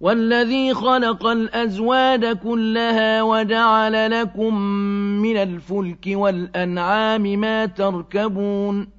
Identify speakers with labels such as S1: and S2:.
S1: وَالَّذِي خَلَقَ الأزواد كُلَّهَا وَجَعَلَ لَكُم مِّنَ الْفُلْكِ وَالْأَنْعَامِ مَا تَرْكَبُونَ